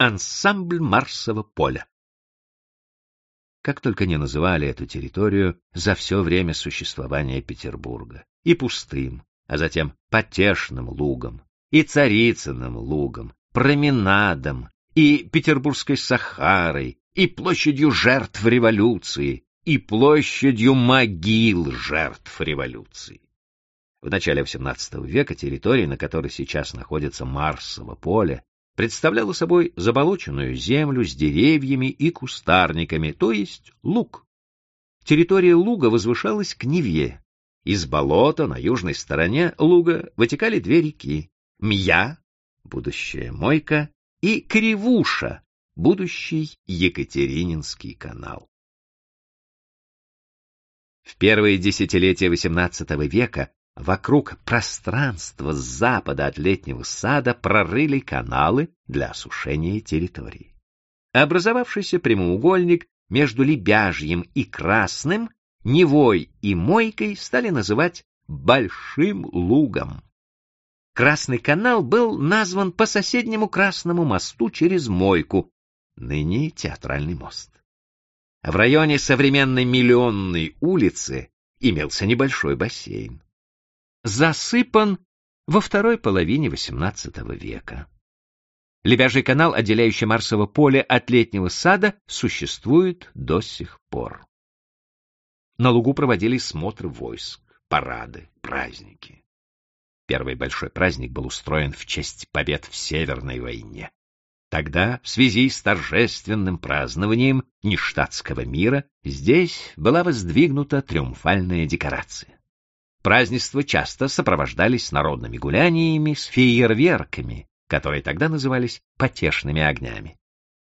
ансамбль Марсового поля. Как только не называли эту территорию за все время существования Петербурга, и пустым, а затем потешным лугом, и царицыным лугом, променадом, и Петербургской Сахарой, и площадью жертв революции, и площадью могил жертв революции. В начале XVIII века территория, на которой сейчас находится Марсово поле, представляла собой заболоченную землю с деревьями и кустарниками, то есть луг. Территория луга возвышалась к Неве. Из болота на южной стороне луга вытекали две реки — Мья, будущая Мойка, и Кривуша, будущий Екатерининский канал. В первые десятилетия XVIII века вокруг пространства с запада от летнего сада прорыли каналы для осушения территории. Образовавшийся прямоугольник между Лебяжьим и Красным, Невой и Мойкой стали называть Большим Лугом. Красный канал был назван по соседнему Красному мосту через Мойку, ныне театральный мост. В районе современной Миллионной улицы имелся небольшой бассейн засыпан во второй половине XVIII века. Лебяжий канал, отделяющий Марсово поле от летнего сада, существует до сих пор. На лугу проводились смотры войск, парады, праздники. Первый большой праздник был устроен в честь побед в Северной войне. Тогда, в связи с торжественным празднованием нештатского мира, здесь была воздвигнута триумфальная декорация. Празднества часто сопровождались народными гуляниями с фейерверками, которые тогда назывались потешными огнями.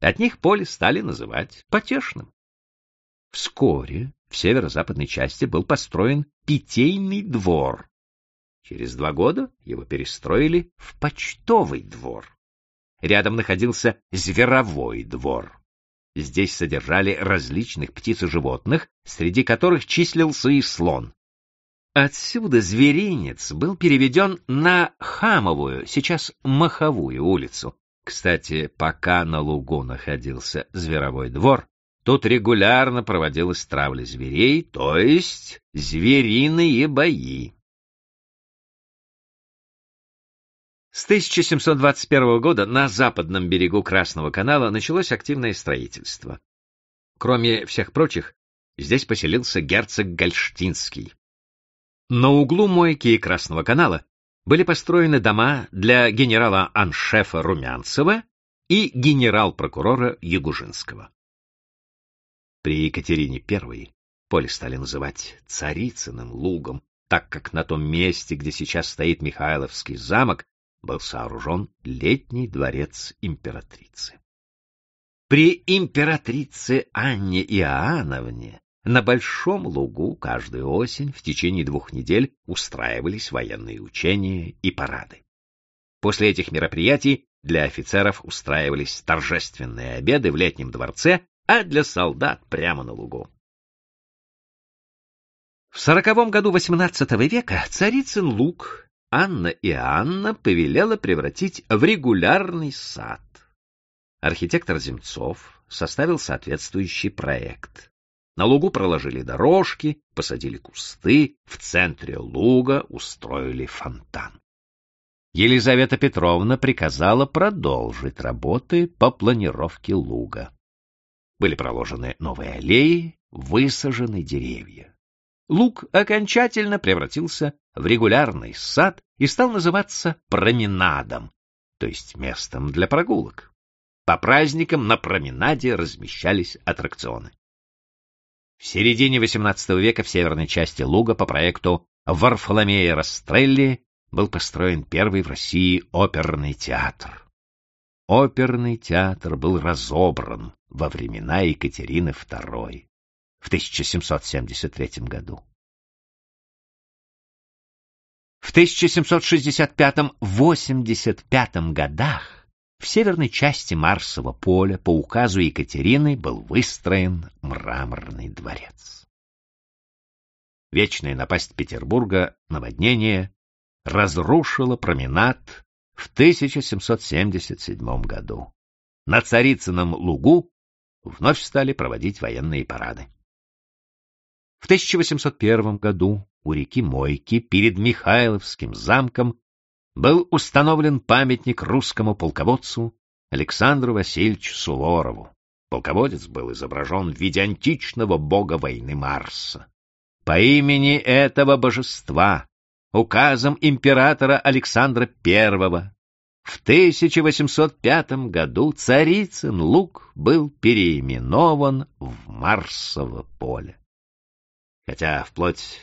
От них поле стали называть потешным. Вскоре в северо-западной части был построен питейный двор. Через два года его перестроили в почтовый двор. Рядом находился зверовой двор. Здесь содержали различных птиц и животных, среди которых числился и слон. Отсюда зверинец был переведен на Хамовую, сейчас Маховую улицу. Кстати, пока на лугу находился зверовой двор, тут регулярно проводилась травля зверей, то есть звериные бои. С 1721 года на западном берегу Красного канала началось активное строительство. Кроме всех прочих, здесь поселился герцог Гольштинский. На углу Мойки и Красного канала были построены дома для генерала-аншефа Румянцева и генерал-прокурора Ягужинского. При Екатерине I поле стали называть Царицыным лугом, так как на том месте, где сейчас стоит Михайловский замок, был сооружен летний дворец императрицы. При императрице Анне Иоанновне на Большом лугу каждую осень в течение двух недель устраивались военные учения и парады. После этих мероприятий для офицеров устраивались торжественные обеды в летнем дворце, а для солдат прямо на лугу. В сороковом году XVIII века Царицын луг Анна и Анна повелела превратить в регулярный сад. Архитектор Земцов составил соответствующий проект. На лугу проложили дорожки, посадили кусты, в центре луга устроили фонтан. Елизавета Петровна приказала продолжить работы по планировке луга. Были проложены новые аллеи, высажены деревья. Луг окончательно превратился в регулярный сад и стал называться променадом, то есть местом для прогулок. По праздникам на променаде размещались аттракционы. В середине XVIII века в северной части Луга по проекту Варфоломея Растрелли был построен первый в России оперный театр. Оперный театр был разобран во времена Екатерины II в 1773 году. В 1765-85 годах в северной части Марсового поля по указу Екатерины был выстроен мраморный дворец. Вечная напасть Петербурга, наводнение, разрушила променад в 1777 году. на Царицыном лугу вновь стали проводить военные парады. В 1801 году у реки Мойки перед Михайловским замком был установлен памятник русскому полководцу Александру Васильевичу Суворову. Полководец был изображен в виде античного бога войны Марса. По имени этого божества, указом императора Александра I, в 1805 году Царицын Луг был переименован в Марсово поле. Хотя вплоть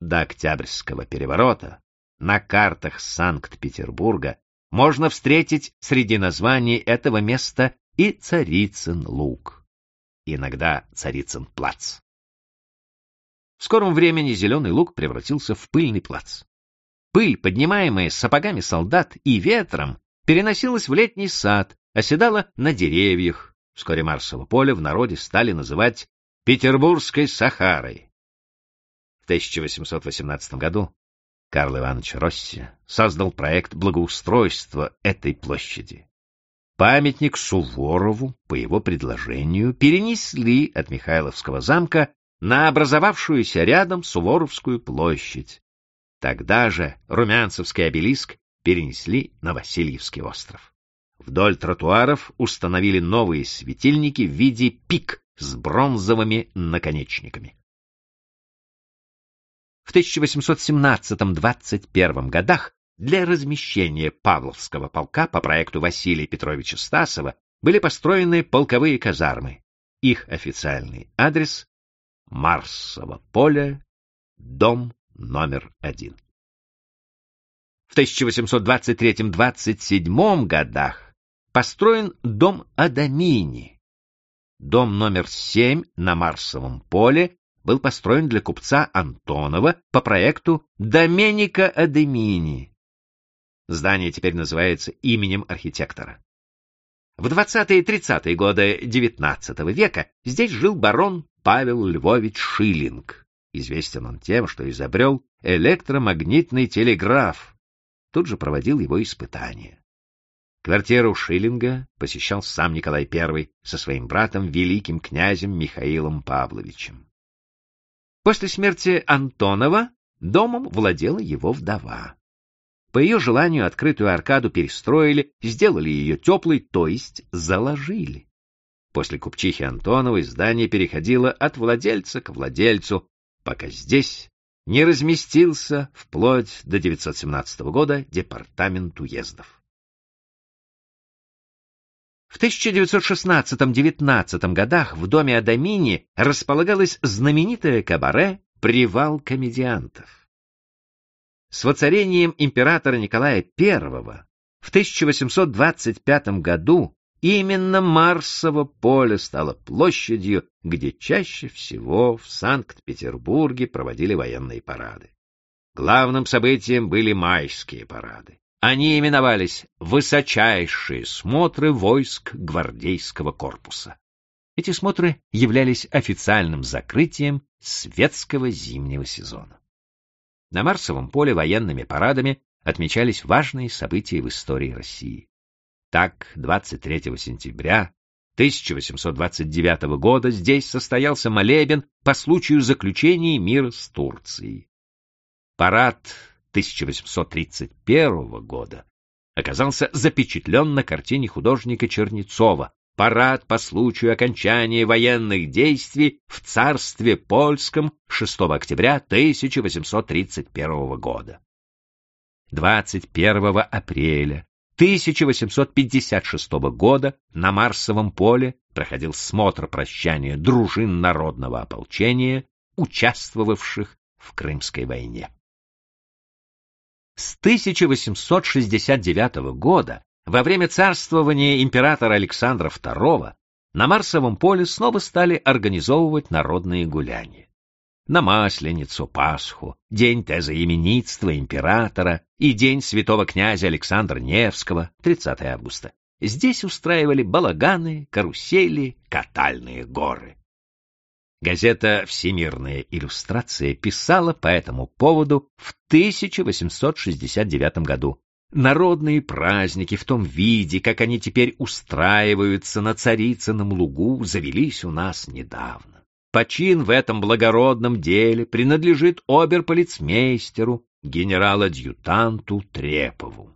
до Октябрьского переворота на картах Санкт-Петербурга можно встретить среди названий этого места и Царицын Луг, иногда Царицын плац. В скором времени Зеленый Луг превратился в пыльный плац. Пыль, поднимаемая сапогами солдат и ветром, переносилась в летний сад, оседала на деревьях. Вскоре Марсово поле в народе стали называть Петербургской Сахарой. В 1818 году Карл Иванович Росси создал проект благоустройства этой площади. Памятник Суворову, по его предложению, перенесли от Михайловского замка на образовавшуюся рядом Суворовскую площадь. Тогда же Румянцевский обелиск перенесли на Васильевский остров. Вдоль тротуаров установили новые светильники в виде пик с бронзовыми наконечниками. В 1817-21 годах для размещения Павловского полка по проекту Василия Петровича Стасова были построены полковые казармы. Их официальный адрес — Марсово поле, дом номер один. В 1823-27 годах построен дом Адамини. Дом номер 7 на Марсовом поле был построен для купца Антонова по проекту Доменика Адемини. Здание теперь называется именем архитектора. В 20-е и 30-е годы XIX века здесь жил барон Павел Львович Шиллинг. Известен он тем, что изобрел электромагнитный телеграф. Тут же проводил его испытания. Квартиру Шиллинга посещал сам Николай I со своим братом, великим князем Михаилом Павловичем. После смерти Антонова домом владела его вдова. По ее желанию открытую аркаду перестроили, сделали ее теплой, то есть заложили. После купчихи Антоновой здание переходило от владельца к владельцу, пока здесь не разместился вплоть до 917 года департамент уездов. В 1916-19 годах в доме Адамини располагалось знаменитое кабаре «Привал комедиантов». С воцарением императора Николая I в 1825 году именно Марсово поле стало площадью, где чаще всего в Санкт-Петербурге проводили военные парады. Главным событием были майские парады. Они именовались «высочайшие смотры войск гвардейского корпуса». Эти смотры являлись официальным закрытием светского зимнего сезона. На Марсовом поле военными парадами отмечались важные события в истории России. Так, 23 сентября 1829 года здесь состоялся молебен по случаю заключения мира с Турцией. Парад 1831 года оказался запечатлен на картине художника Чернецова «Парад по случаю окончания военных действий в царстве польском 6 октября 1831 года». 21 апреля 1856 года на Марсовом поле проходил смотр прощания дружин народного ополчения, участвовавших в Крымской войне. С 1869 года, во время царствования императора Александра II, на Марсовом поле снова стали организовывать народные гуляния. На Масленицу, Пасху, день тезоименитства императора и день святого князя Александра Невского, 30 августа, здесь устраивали балаганы, карусели, катальные горы. Газета «Всемирная иллюстрация» писала по этому поводу в 1869 году. Народные праздники в том виде, как они теперь устраиваются на Царицыном лугу, завелись у нас недавно. Почин в этом благородном деле принадлежит оберполицмейстеру, генерал-адъютанту Трепову.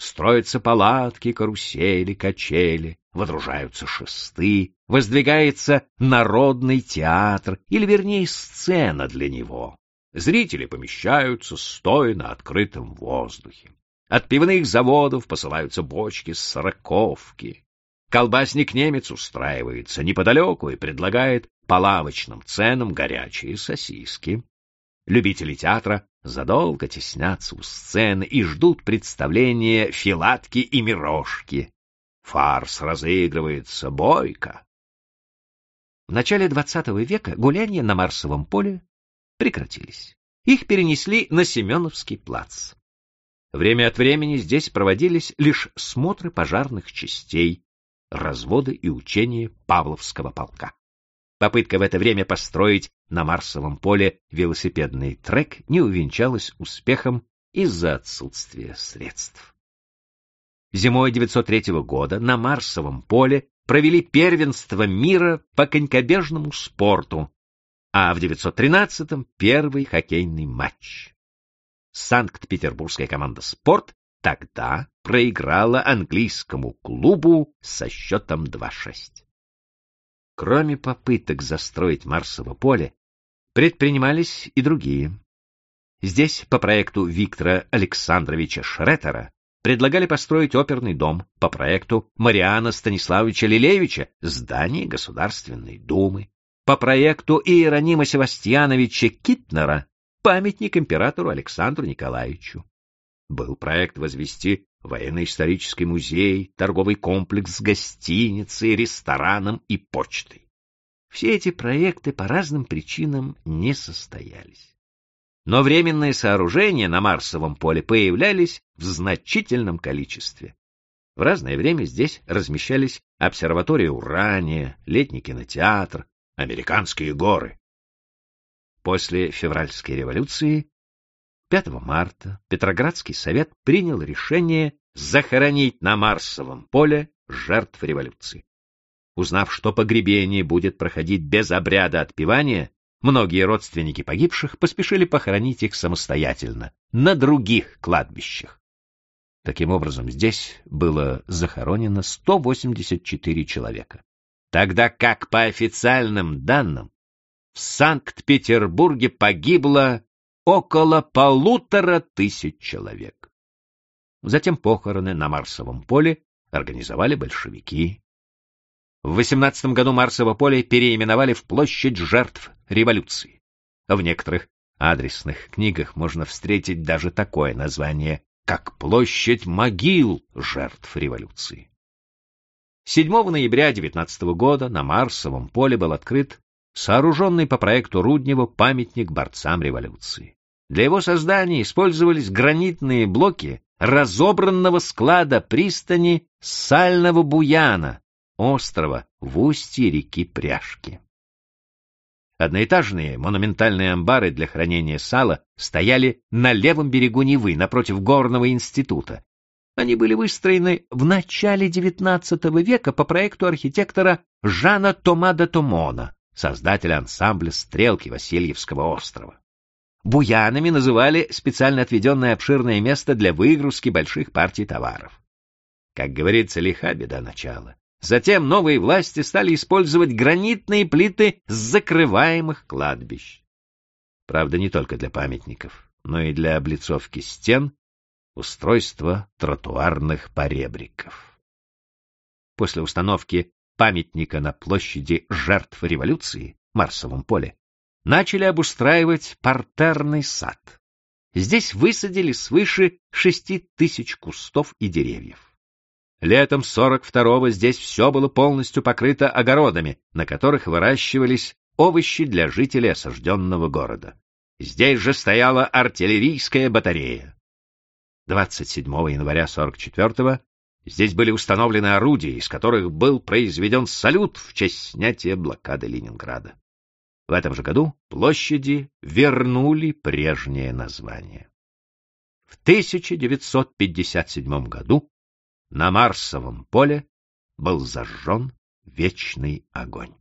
Строятся палатки, карусели, качели, водружаются шесты, воздвигается народный театр, или, вернее, сцена для него. Зрители помещаются, стоя на открытом воздухе. От пивных заводов посылаются бочки с сороковки. Колбасник-немец устраивается неподалеку и предлагает по лавочным ценам горячие сосиски. Любители театра задолго теснятся у сцены и ждут представления филатки и мирошки. Фарс разыгрывается бойко. В начале XX века гуляния на Марсовом поле прекратились. Их перенесли на Семеновский плац. Время от времени здесь проводились лишь смотры пожарных частей, разводы и учения Павловского полка. Попытка в это время построить на Марсовом поле велосипедный трек не увенчалась успехом из-за отсутствия средств. Зимой 903 года на Марсовом поле провели первенство мира по конькобежному спорту, а в 913-м первый хоккейный матч. Санкт-Петербургская команда «Спорт» тогда проиграла английскому клубу со счетом 2-6. Кроме попыток застроить Марсово поле, предпринимались и другие. Здесь, по проекту Виктора Александровича Шреттера, предлагали построить оперный дом, по проекту Мариана Станиславовича Лилевича здание Государственной Думы, по проекту Иеронима Севастьяновича Китнера памятник императору Александру Николаевичу. Был проект возвести военно-исторический музей, торговый комплекс с гостиницей, рестораном и почтой. Все эти проекты по разным причинам не состоялись. Но временные сооружения на Марсовом поле появлялись в значительном количестве. В разное время здесь размещались обсерватория Урания, летний кинотеатр, американские горы. После февральской революции 5 марта Петроградский совет принял решение захоронить на Марсовом поле жертв революции. Узнав, что погребение будет проходить без обряда отпевания, многие родственники погибших поспешили похоронить их самостоятельно, на других кладбищах. Таким образом, здесь было захоронено 184 человека, тогда как по официальным данным в Санкт-Петербурге погибло около полутора тысяч человек. Затем похороны на Марсовом поле организовали большевики. В 18 году Марсово поле переименовали в площадь жертв революции. В некоторых адресных книгах можно встретить даже такое название, как площадь могил жертв революции. 7 ноября 19 года на Марсовом поле был открыт сооруженный по проекту Руднева памятник борцам революции. Для его создания использовались гранитные блоки разобранного склада пристани Сального Буяна, острова в устье реки Пряжки. Одноэтажные монументальные амбары для хранения сала стояли на левом берегу Невы, напротив горного института. Они были выстроены в начале XIX века по проекту архитектора Жана Тома де Томона, создателя ансамбля «Стрелки» Васильевского острова. Буянами называли специально отведенное обширное место для выгрузки больших партий товаров. Как говорится, лиха беда начала. Затем новые власти стали использовать гранитные плиты с закрываемых кладбищ. Правда, не только для памятников, но и для облицовки стен, устройства тротуарных поребриков. После установки памятника на площади жертв революции, Марсовом поле, начали обустраивать партерный сад. Здесь высадили свыше шести тысяч кустов и деревьев. Летом 42-го здесь все было полностью покрыто огородами, на которых выращивались овощи для жителей осажденного города. Здесь же стояла артиллерийская батарея. 27 января 44-го здесь были установлены орудия, из которых был произведен салют в честь снятия блокады Ленинграда. В этом же году площади вернули прежнее название. в 1957 году на Марсовом поле был зажжен вечный огонь.